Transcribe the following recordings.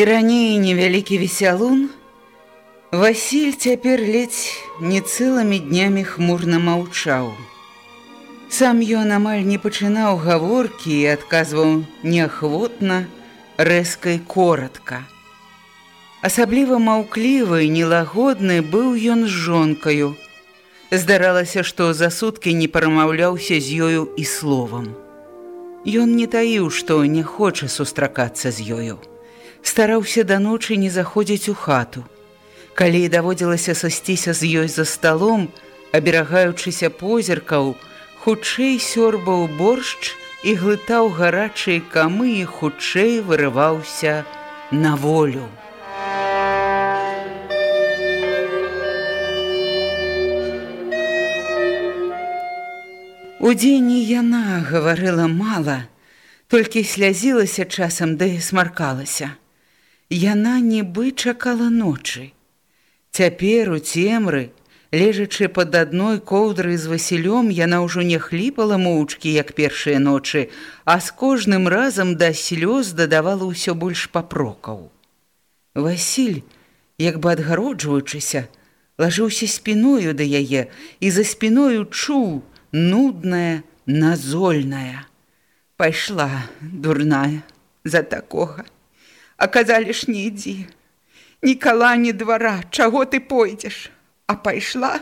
І раней невялікі весялун, Васіль цяпер ледзь не цэлымі днямі хмурна маўчаў. Сам ён амаль не пачынаў гаворкі і адказваў неахвотна, рэзкай коротка. Асабліва маўклівы, нелагодны быў ён з жонкаю. Здаралася, што за суткі не парамаўляўся з ёю і словам. Ён не таіў, што не хоча сустракацца з ёю стараўся да ночы не заходзіць у хату. Калі даводзілася сасціся з ёй за сталом, аберагаючыся позіркаў, хутчэй сёрбаў боршч і глытаў гарачыя камы і хутчэй вырываўся на волю. Удзень яна гаварыла мала, толькі слязілася часам да і смаркалася. Яна нібы чакала ночы. Цяпер у цемры, лежачы пад адной коўдрай з Васілём, яна ўжо не хліпала моўчкі, як першыя ночы, а з кожным разам да слёз дадавала ўсё больш папрокаў. Васіль, як бы адгароджваючыся, лажыўся спіною да яе і за спіною чуў нудная, назольная. Пайшла дурная за такога. А казалі ж не ідзі. Нікала ні двара, чаго ты пойдзеш, А пайшла,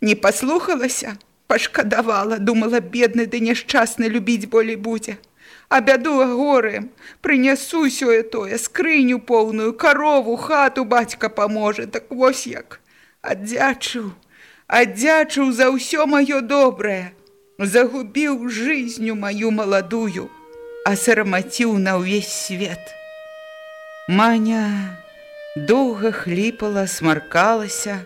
не паслухалася, пашкадавала, думала бедны ды няшчасны любіць болей будзе. А бяду горем, прынясу сёе тое, скрыню поўную, карову, хату бацька паможа, так вось як. Аддзячыў, аддзячыў за ўсё маё добрае, загубіў жизнью маю маладую, а сарамаціў на ўвесь свет. Маня доўга хліпала, смаркалася,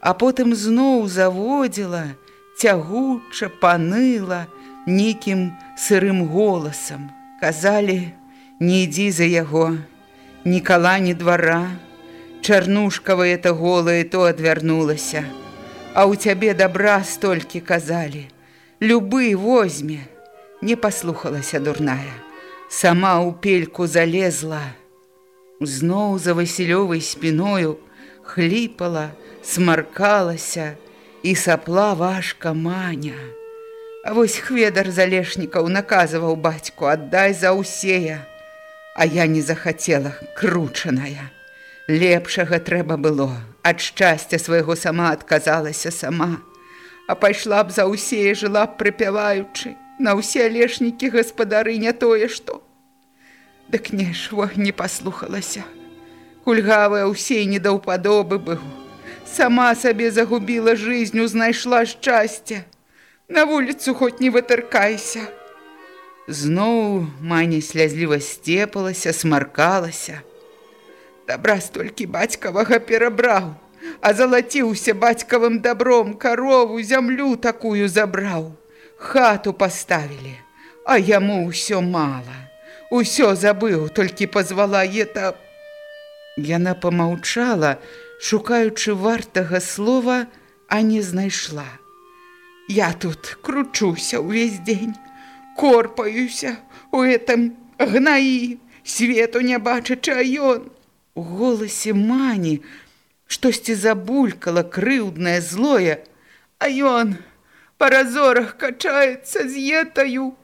а потым зноў заводзіла, цягуча, паныла нейкім сырым голасам. Казалі: не ідзі за яго, Нікала ні двара, Чарнушкавае это голае то адвярнулася. А ў цябе добра столькі казалі. Любы возьме, не паслухалася дурная. Сама ў пельку залезла, зноў за васілёвай спіною хліпала, смаркалася і сапла важка маня. А вось хведар залешнікаў наказваў бацьку аддай за ўсея, А я не захацела кручаная. Лепшага трэба было, ад шчасця свайго сама адказалася сама, А пайшла б за ўсея жыла б прыпяваючы, На ўсе алешнікі гаспадары не тое што. Дык не во не паслухалася. Кульгавая ўсей не да ўпадобы быў. Сама сабе загубіла жизнью, знайшла шчасце. На вуліцу хоць не вытыркайся. Зноў маня слязліва сцепалася, смаркалася. Добра столькі бацькавага перабраў, а залаціўся бацькавым добром, карову, зямлю такую забраў. Хату паставілі, а яму ўсё мала усё забыў, толькі пазвала ета. Яна помаўчала, шукаючы вартага слова, а не знайшла. Я тут кручуся ўвесь дзень, корпаюся у этом гнаі, свету не бачачы ён. У голасе мані штосьці забулькала крыўднае злое, а ён па разорах качаецца з етаю.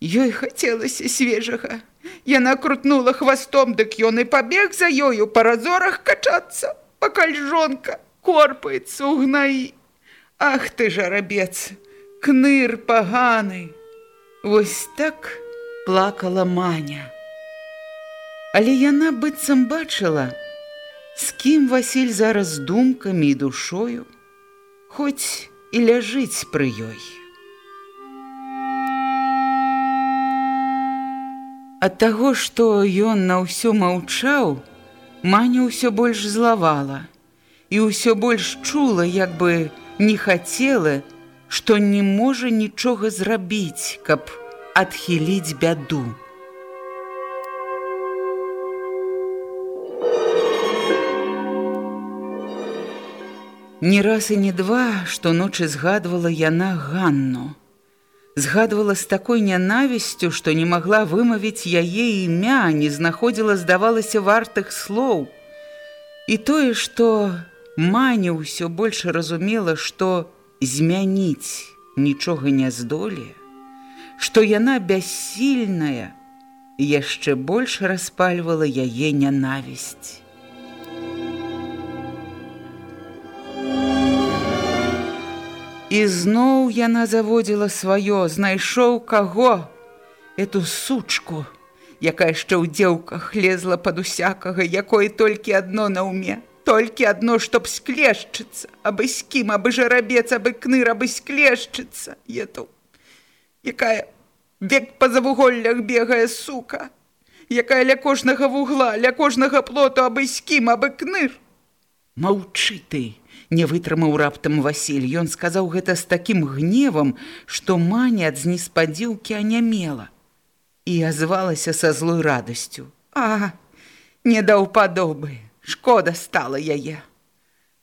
Ёй хацелася свежага. Яна крутнула хвастом, дык ён і пабег за ёю па разорах качацца, пакаль жонка корпаецца ў гнаі. Ах ты жарабец, кныр паганы. Вось так плакала маня. Але яна быццам бачыла, з кім Васіль зараз думкамі і душою, хоць і ляжыць пры ёй. Ад таго, што ён на ўсё маўчаў, Маня ўсё больш злавала і ўсё больш чула, як бы не хацела, што не можа нічога зрабіць, каб адхіліць бяду. Не раз і не два, што ночы згадвала яна Ганну. Згадвала з такой нянавісцю, што не магла вымавіць яе імя, не знаходзіла, здавалася вартых слоў. І тое, што Маня ўсё больш разумела, што змяніць нічога не здолее, што яна бяссільная, яшчэ больш распальвала яе нянавісць. І зноў яна заводзіла сваё, знайшоў каго, эту сучку, якая яшчэ ў дзеўках лезла пад усякага, якое толькі адно на ўме, толькі адно, чтоб склешчыцца, абы з кім, абы жарабец, абы кныр, абы склешчыцца, ету, якая век па завуголлях бегае сука, якая ля кожнага вугла, ля кожнага плоту, абы з кім, абы кныр. Маўчы ты! Не вытрымаў раптам Васіль. Ён сказаў гэта з такім гневам, што маня ад знеспадзіўкі анямела і азвалася са злой радасцю. А, не даў падобы, шкода стала яе.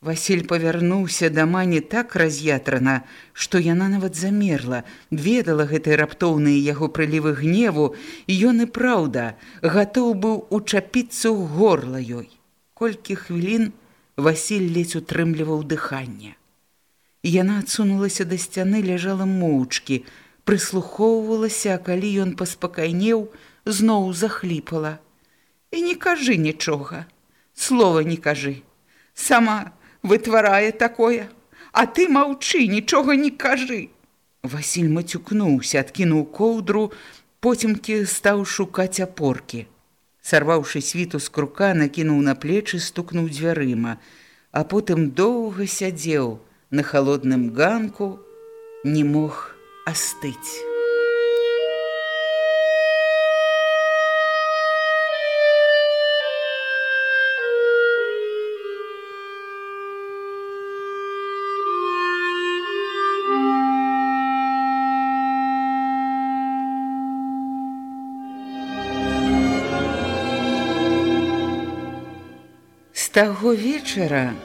Васіль павярнуўся да мані так раз'ятрана, што яна нават замерла, ведала гэтай раптоўныя яго прылівы гневу, і ён і праўда, гатоў быў учапіцца ў горла ёй. Колькі хвілін, Васіль ледзь утрымліваў дыханне. Яна адсунулася да сцяны, ляжала моўчкі, прыслухоўвалася, а калі ён паспакайнеў, зноў захліпала. І не кажы нічога, слова не кажы. Сама вытварае такое, а ты маўчы, нічога не кажы. Васіль мацюкнуўся, адкінуў коўдру, потімкі стаў шукаць апоркі сарваўшы світу з крука, накінуў на плечы, стукнуў дзвярыма, а потым доўга сядзеў на халодным ганку, не мог астыць. Таго вечара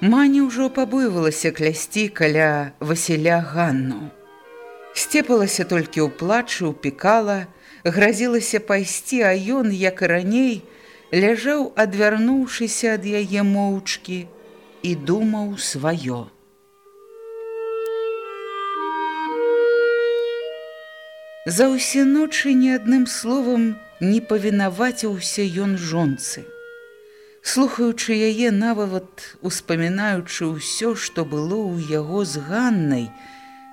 Маня ўжо пабойвалася клясці каля Васіля Ганну. Сцепалася толькі ў плачы, упікала, гразілася пайсці, а ён, як і раней, ляжаў, адвярнуўшыся ад яе моўчкі і думаў сваё. За ўсе ночы ні адным словам не павінаваціўся ён жонцы. Слухаючы яе нават успамінаючы ўсё, што было ў яго з ганнай,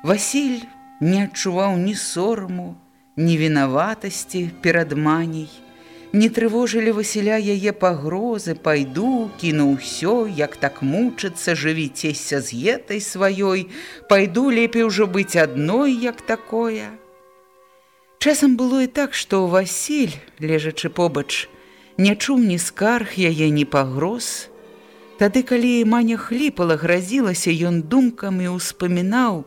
Васіль не адчуваў ні сораму, ні вінаватасці перад маней. Не трывожылі Васіля яе пагрозы, пайду, кіну ўсё, як так мучыцца, жывіцеся з етай сваёй, пайду лепей ужо быць адной, як такое. Часам было і так, што Васіль, лежачы побач, не чуў ні скарг яе ні пагроз. Тады, калі маня хліпала, гразілася, ён думкамі ўспамінаў,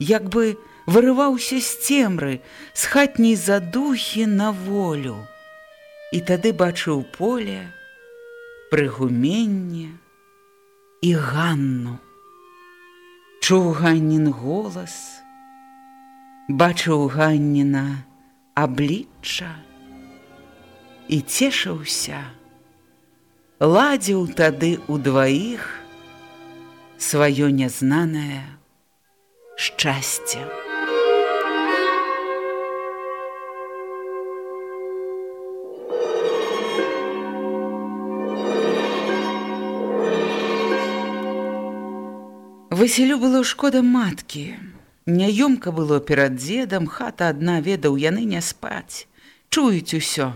як бы вырываўся з цемры, з хатняй задухі на волю. І тады бачыў поле, прыгуменне і ганну. Чуў ганнін голас, бачыў ганніна аблічча, і цешыўся, ладзіў тады ў дваіх сваё нязнанае шчасця. Васілю было шкода маткі. Няёмка было перад дзедам, хата адна ведаў яны не спаць. Чуюць усё.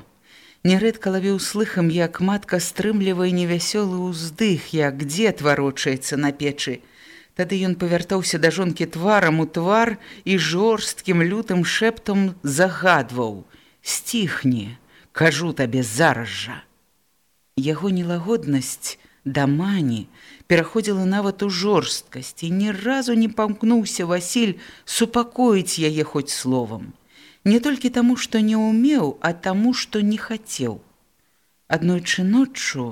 Нярэдка лавіў слыхам, як матка стрымлівае невясёлы ўздых, як дзед варочаецца на печы. Тады ён павяртаўся да жонкі тварам у твар і жорсткім лютым шэптам загадваў: « Сціхні, кажу табе зараз жа. Яго нелагоднасць да мані, пераходзіла нават у жорсткасць і ні разу не памкнуўся Васіль супакоіць яе хоць словам. Не толькі таму, што не ўмеў, а таму, што не хацеў. Аднойчы ноччу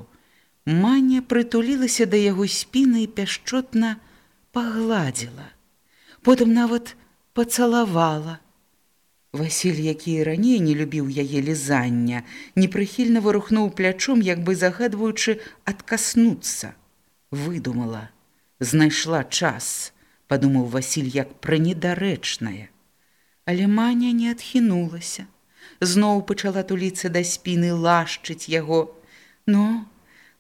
маня прытулілася да яго спіны і пяшчотна пагладзіла. Потым нават пацалавала. Васіль, які раней не любіў яе лізання, непрыхільна вырухнуў плячом, як бы загадваючы адкаснуцца выдумала, знайшла час, падумаў Васіль як пра недарэчнае. Але маня не адхінулася, зноў пачала туліцца да спіны лашчыць яго. Ну,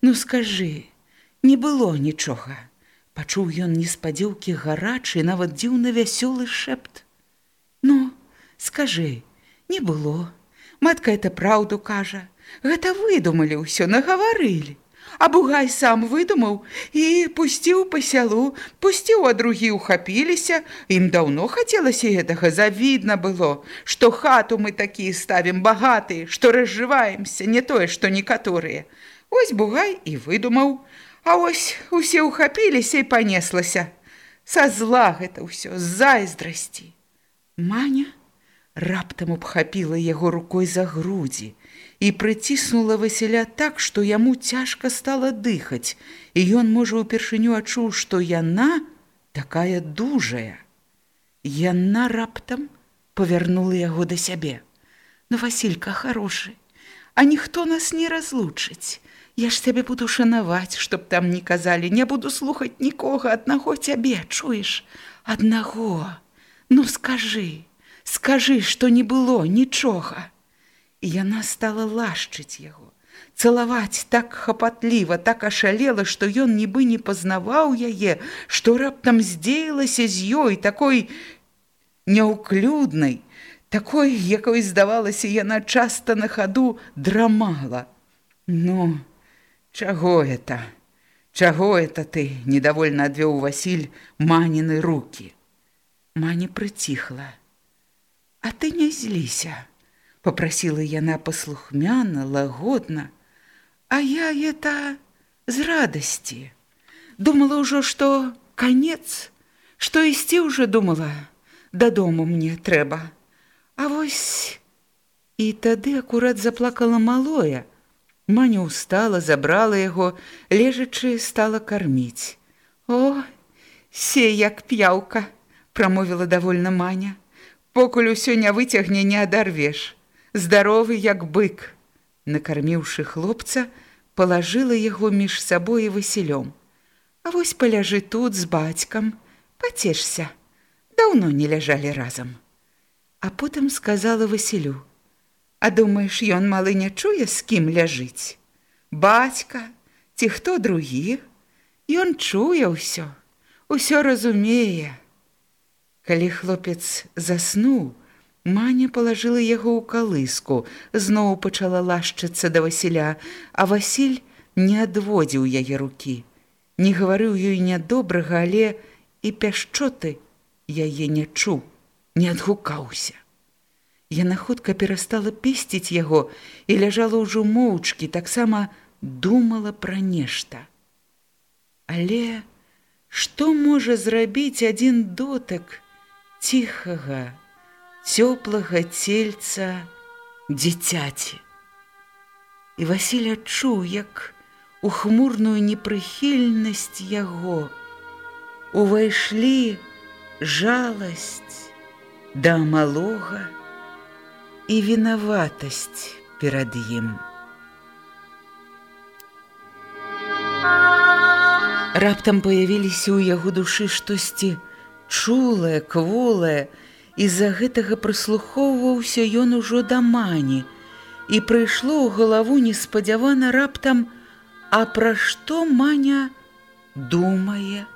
ну скажы, не было нічога. Пачуў ён неспадзеўкі гарачы, нават дзіўна вясёлы шэпт. Ну, скажы, не было. Матка это праўду кажа. Гэта выдумалі ўсё, нагаварылі а бугай сам выдумаў і пусціў па сялу, пусціў, а другі ўхапіліся. Ім даўно хацелася гэтага завідна было, што хату мы такія ставім багатыя, што разжываемся, не тое, што некаторыя. Вось бугай і выдумаў, А ось усе ўхапіліся і панеслася. Са зла гэта ўсё з зайздрасці. Маня раптам абхапіла яго рукой за грудзі і прыціснула Васіля так, што яму цяжка стала дыхаць, і ён можа ўпершыню адчуў, што яна такая дужая. Яна раптам павярнула яго да сябе. Ну Васілька хорошы, а ніхто нас не разлучыць. Я ж цябе буду шанаваць, чтоб там не казалі, не буду слухаць нікога аднаго цябе, чуеш, аднаго. Ну скажы, скажы, што не было нічога і яна стала лашчыць яго цалаваць так хапатліва так ашалела што ён нібы не пазнаваў яе што раптам здзеялася з ёй такой няўклюднай такой якой здавалася яна часта на хаду драмала. Ну чаго это? Чаго это ты недовольна адвёў васіль маніны руки мані прыціхла. А ты не зліся попросила яна паслухмяна лагодна. А я это з радасці. Думала ўжо што конец што ісці уже думала дадому мне трэба. А вось і тады акурат заплакала малое. Маня устала забрала яго лежачы стала карміць. О се як п'яўка прамовіла довольно маня. Покуль усё не выцягне не адарвеш здаровы як бык. Накарміўшы хлопца, палажыла яго між сабой і васілём. А вось паляжы тут з бацькам, пацешся, даўно не ляжалі разам. А потым сказала Васілю: « А думаеш, ён малы не чуе, з кім ляжыць. Бацька, ці хто другі, Ён чуе ўсё, усё разумее. Калі хлопец заснуў, Маня палажыла яго ў калыску, зноў пачала лашчыцца да Васіля, а Васіль не адводзіў яе рукі. Не гаварыў ёй нядобрага, але і пяшчоты яе не чуў, не адгукаўся. Яна хутка перастала песціць яго і ляжала ўжо моўчкі, таксама думала пра нешта. Але што можа зрабіць адзін дотык ціхага, цёплага цельца дзіцяці. І Васіль адчуў, як у хмурную непрыхільнасць яго увайшлі жаласць да малога і вінаватасць перад ім. Раптам паявіліся ў яго душы штосьці чулае, кволае, з-за гэтага прыслухоўваўся ён ужо да мані, і прыйшло ў галаву неспадзявана раптам, а пра што маня думае.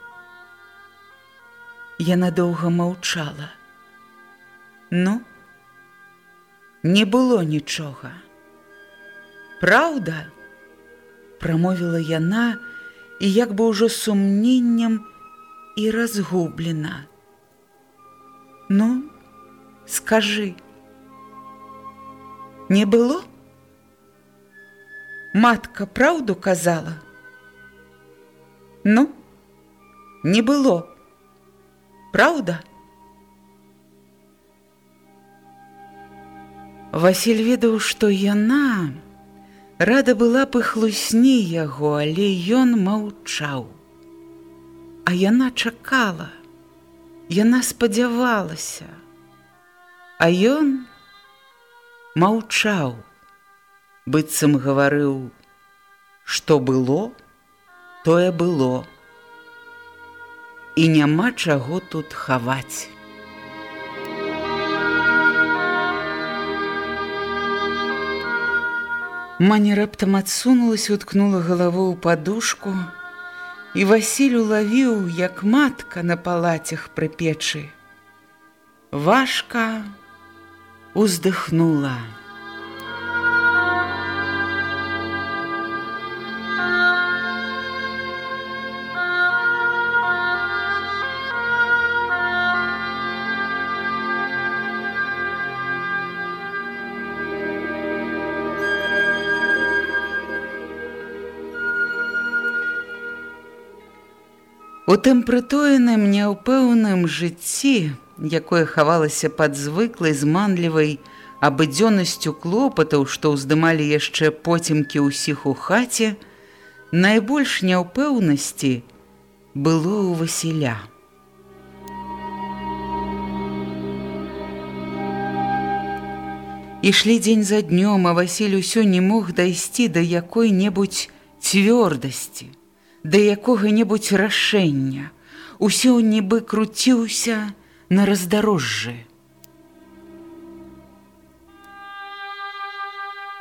Яна доўга маўчала. Ну, не было нічога. Праўда, прамовіла яна, і як бы ўжо сумненнем і разгублена. Ну, скажы, не было? Матка праўду казала. Ну, не было. Праўда? Васіль ведаў, што яна рада была б хлусні яго, але ён маўчаў. А яна чакала, Яна спадзявалася, А ён маўчаў, быццам гаварыў, што было, тое было. І няма чаго тут хаваць. Маня раптам адсунулась, уткнула галаву ў падушку, і Васіль улавіў, як матка на палацях пры печы. Важка уздыхнула. У тым прытоеным няўпэўным жыцці, якое хавалася пад звыклай зманлівай абыдзённасцю клопатаў, што ўздымалі яшчэ поцемкі ўсіх у хаце, найбольш няўпэўнасці было ў Васіля. Ішлі дзень за днём, а Васіль усё не мог дайсці да якой-небудзь цвёрдасці да якога-небудзь рашэння, усё нібы круціўся на раздарожжы.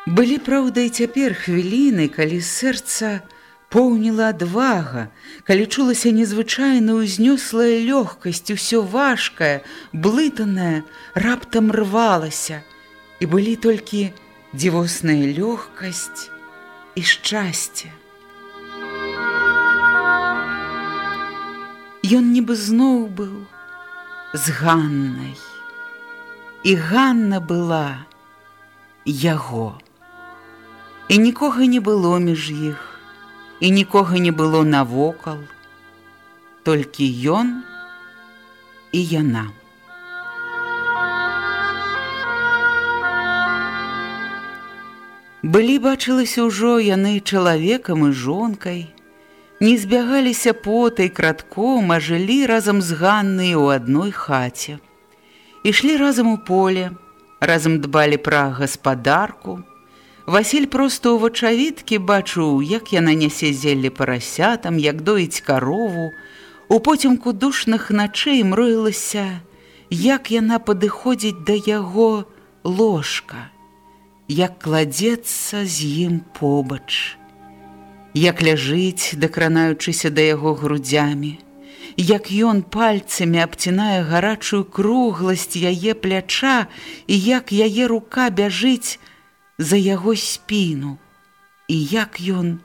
Былі праўда і цяпер хвіліны, калі сэрца поўніла адвага, калі чулася незвычайна ўзнёслая лёгкасць, усё важкае, блытанае, раптам рвалася, і былі толькі дзівосная лёгкасць і шчасце. Ён нібы зноў быў з Ганнай. І Ганна была яго. І нікога не было між іх, і нікога не было навокал, толькі ён і яна. Былі бачылася ўжо яны чалавекам і жонкай, не збягаліся потай кратком, а жылі разам з Ганнай у адной хаце. Ішлі разам у поле, разам дбалі пра гаспадарку. Васіль проста ў вачавіткі бачыў, як яна нясе зелле парасятам, як доіць карову. У потемку душных начэй мроілася, як яна падыходзіць да яго ложка, як кладзецца з ім побач як ляжыць, дакранаючыся да яго грудзямі, як ён пальцамі абцінае гарачую кругласць яе пляча і як яе рука бяжыць за яго спіну, і як ён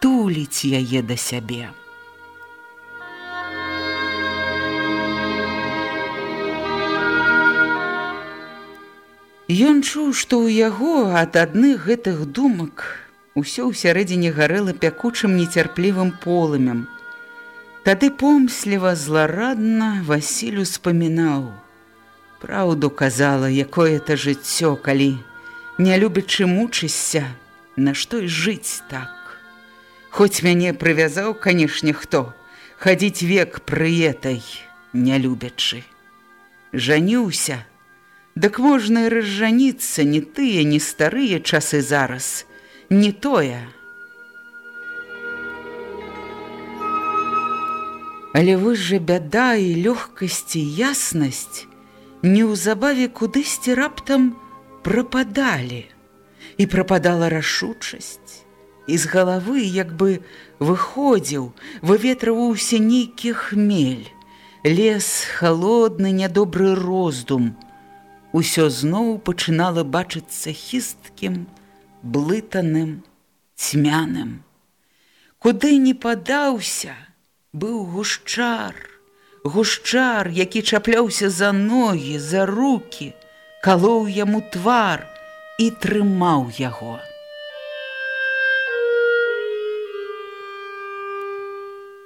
туліць яе да сябе. Ён чуў, што ў яго ад адных гэтых думак, Усё ўсярэдзіне гарэла пякучым нецярплівым полымем. Тады помсліва зларадна Васіль успамінаў. Праўду казала, якое это жыццё, калі не любячы мучышся, нашто і жыць так. Хоць мяне прывязаў, канешне, хто, хадзіць век прыетай, не любячы. Жаніўся, Дык можна і разжаніцца не тыя, не старыя часы зараз, не тое. Але вось жа бяда і лёгкасць і яснасць неўзабаве кудысьці раптам прападалі, і прападала рашучасць, і з галавы як бы выходзіў, выветрываўся нейкі хмель, лес холодны нядобры роздум. Усё зноў пачынала бачыцца хісткім, блытаным, цьмяным. Куды не падаўся, быў гушчар, гушчар, які чапляўся за ногі, за руки, калоў яму твар і трымаў яго.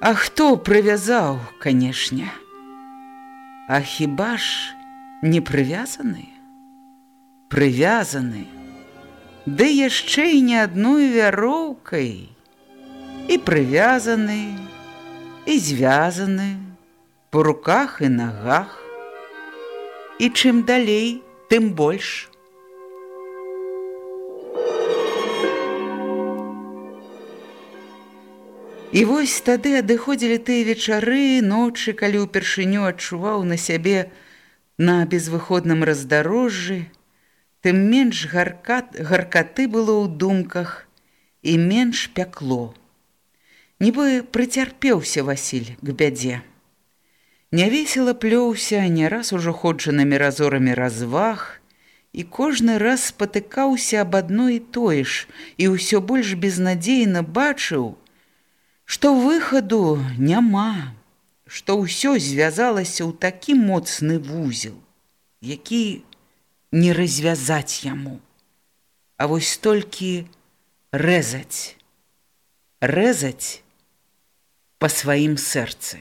А хто прывязаў, канешне? А хіба ж не прывязаны? Прывязаны, Ды яшчэ і не адной вяроўкай, і прывязаны, і звязаны, по руках і нагах. І чым далей, тым больш. І вось тады адыходзілі тыя вечары, ночы, калі ўпершыню адчуваў на сябе на безвыходным раздарожжы, тым менш гаркат, гаркаты было ў думках і менш пякло. Нібы прыцярпеўся Васіль к бядзе. Нявесела плёўся не раз ужо ходжанымі разорамі разваг, і кожны раз спатыкаўся аб адно і тое ж, і ўсё больш безнадзейна бачыў, што выхаду няма, што ўсё звязалася ў такі моцны вузел, які не развязаць яму, А вось толькі рэзаць, рэзаць па сваім сэрцы.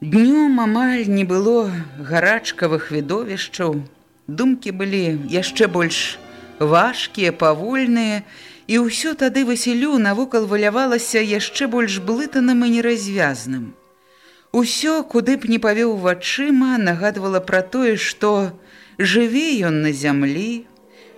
Днём амаль не было гарачкавых відовішчаў. Думкі былі яшчэ больш важкія, павольныя, і ўсё тады Васілю навокал валявалася яшчэ больш блытаным і неразвязным. Усё, куды б не павёў вачыма, нагадвала пра тое, што жыве ён на зямлі,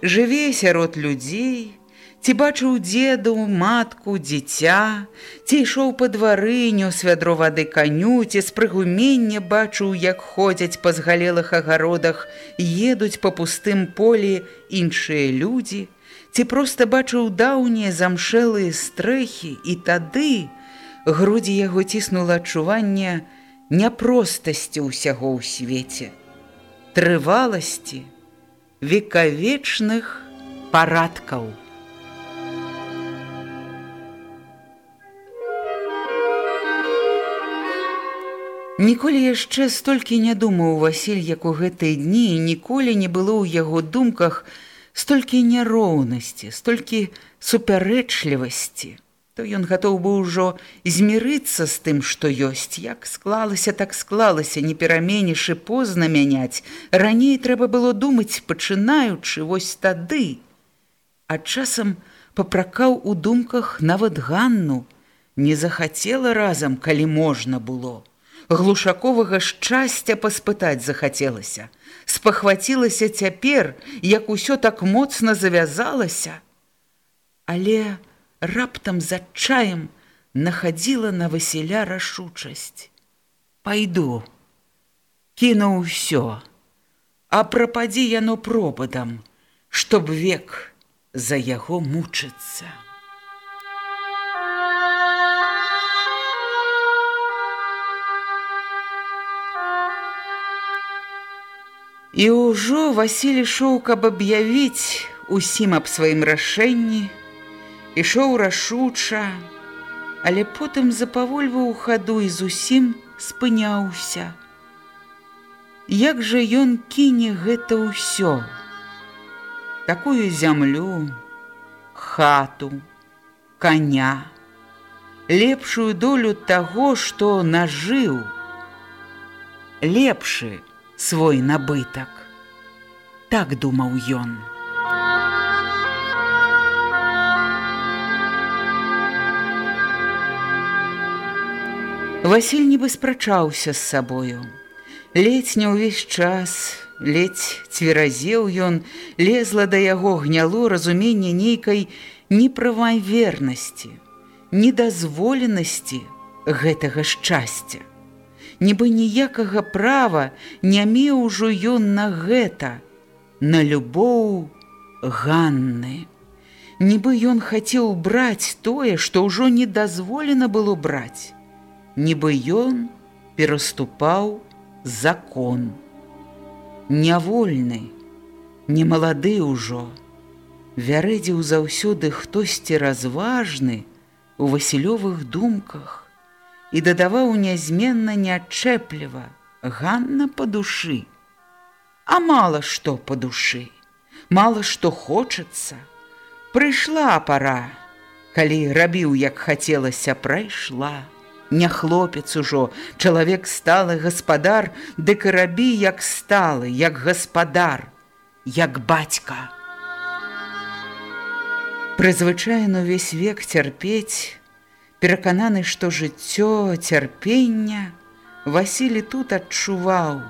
жыве сярод людзей, Ці бачыў дзеду, матку, дзіця, ці ішоў па дварыню з вядро вады каню, ці з прыгумення бачыў, як ходзяць па згалелых агародах, едуць па пустым полі іншыя людзі, ці проста бачыў даўнія замшэлыя стрэхі, і тады грудзі яго ціснула адчуванне няпростасці ўсяго ў свеце, трываласці, векавечных парадкаў. Ніколі яшчэ столькі не думаў Васіль, як у гэтыя дні і ніколі не было ў яго думках столькі няроўнасці, столькі супярэчлівасці. То ён гатоў бы ўжо змірыцца з тым, што ёсць, як склалася, так склалася, не пераменішы позна мяняць. Раней трэба было думаць, пачынаючы вось тады. А часам папракаў у думках нават Ганну, не захацела разам, калі можна было глушаковага шчасця паспытаць захацелася. Спахвацілася цяпер, як усё так моцна завязалася. Але раптам з адчаем нахадзіла на Васіля рашучасць. Пайду, кіну ўсё, а прападзі яно пропадам, чтоб век за яго мучыцца. І ўжо Васіль ішоў, каб аб'явіць усім аб сваім рашэнні, ішоў рашуча, але потым запавольваў хаду і зусім спыняўся. Як жа ён кіне гэта ўсё, такую зямлю, хату, коня, лепшую долю таго, што нажыў, лепшы, свой набытак. Так думаў ён. Васіль нібы спрачаўся з сабою. Ледзь не ўвесь час, ледзь цверазеў ён, лезла да яго гняло разуменне нейкай неправавернасці, недазволенасці гэтага шчасця. Нібы ніякага права не меў ужо ён на гэта, на любоў Ганны. Нібы ён хацеў браць тое, што ўжо не дазволена было браць. Нібы ён пераступаў закон. Нявольны, не малады ўжо, вярэдзіў заўсёды хтосьці разважны у васілёвых думках і дадаваў нязменна неадчэпліва, Ганна па душы. А мала што па душы, мала што хочацца, Прыйшла пара, калі рабіў, як хацелася, прайшла. Не хлопец ужо, чалавек сталы гаспадар, дык рабі, як сталы, як гаспадар, як бацька. Прызвычайно ўвесь век цярпець, перакананы, што жыццё цярпення Васілі тут адчуваў: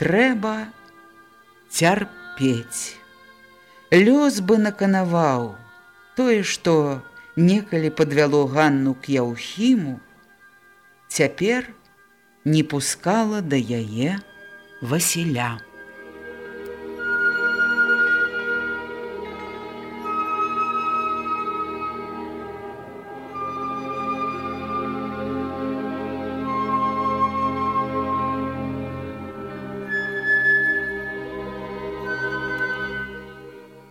трэба цярпець. Лёс бы наканаваў. Тое, што некалі падвяло Ганну к Яўхіму, цяпер не пускала да яе Васіля.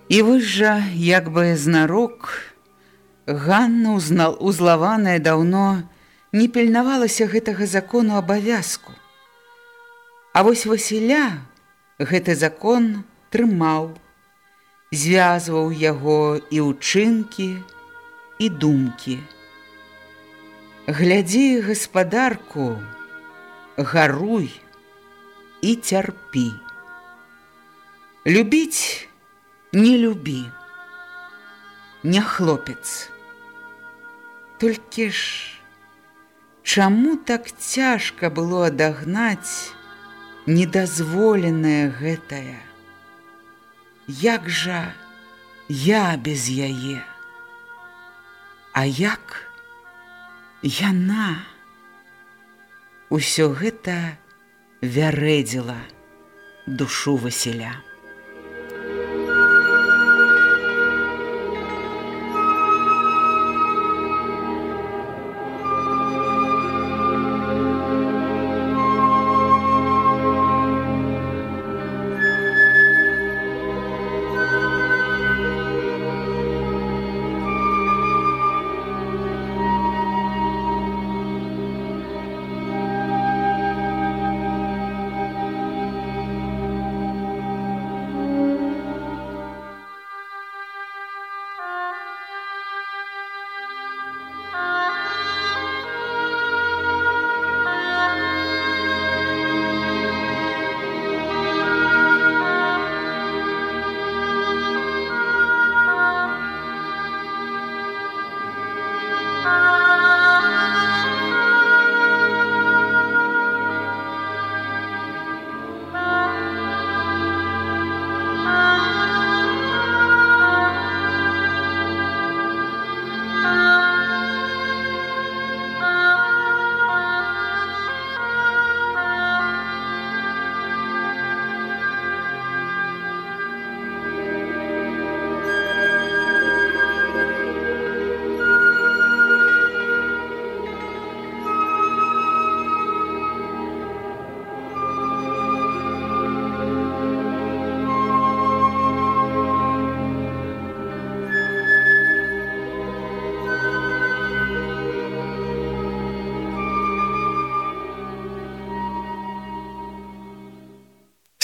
І вы жа, як бы знарок, Ганна узнал узлаваная даўно не пільнавалася гэтага закону абавязку. А вось Васіля гэты закон трымаў, звязваў яго і ўчынкі і думкі. Глядзі гаспадарку, гаруй і цярпі. Любіць, не любі не хлопец. Толькі ж чаму так цяжка было адагнаць недазволенае гэтае? Як жа я без яе? А як яна усё гэта вярэдзіла душу Васіля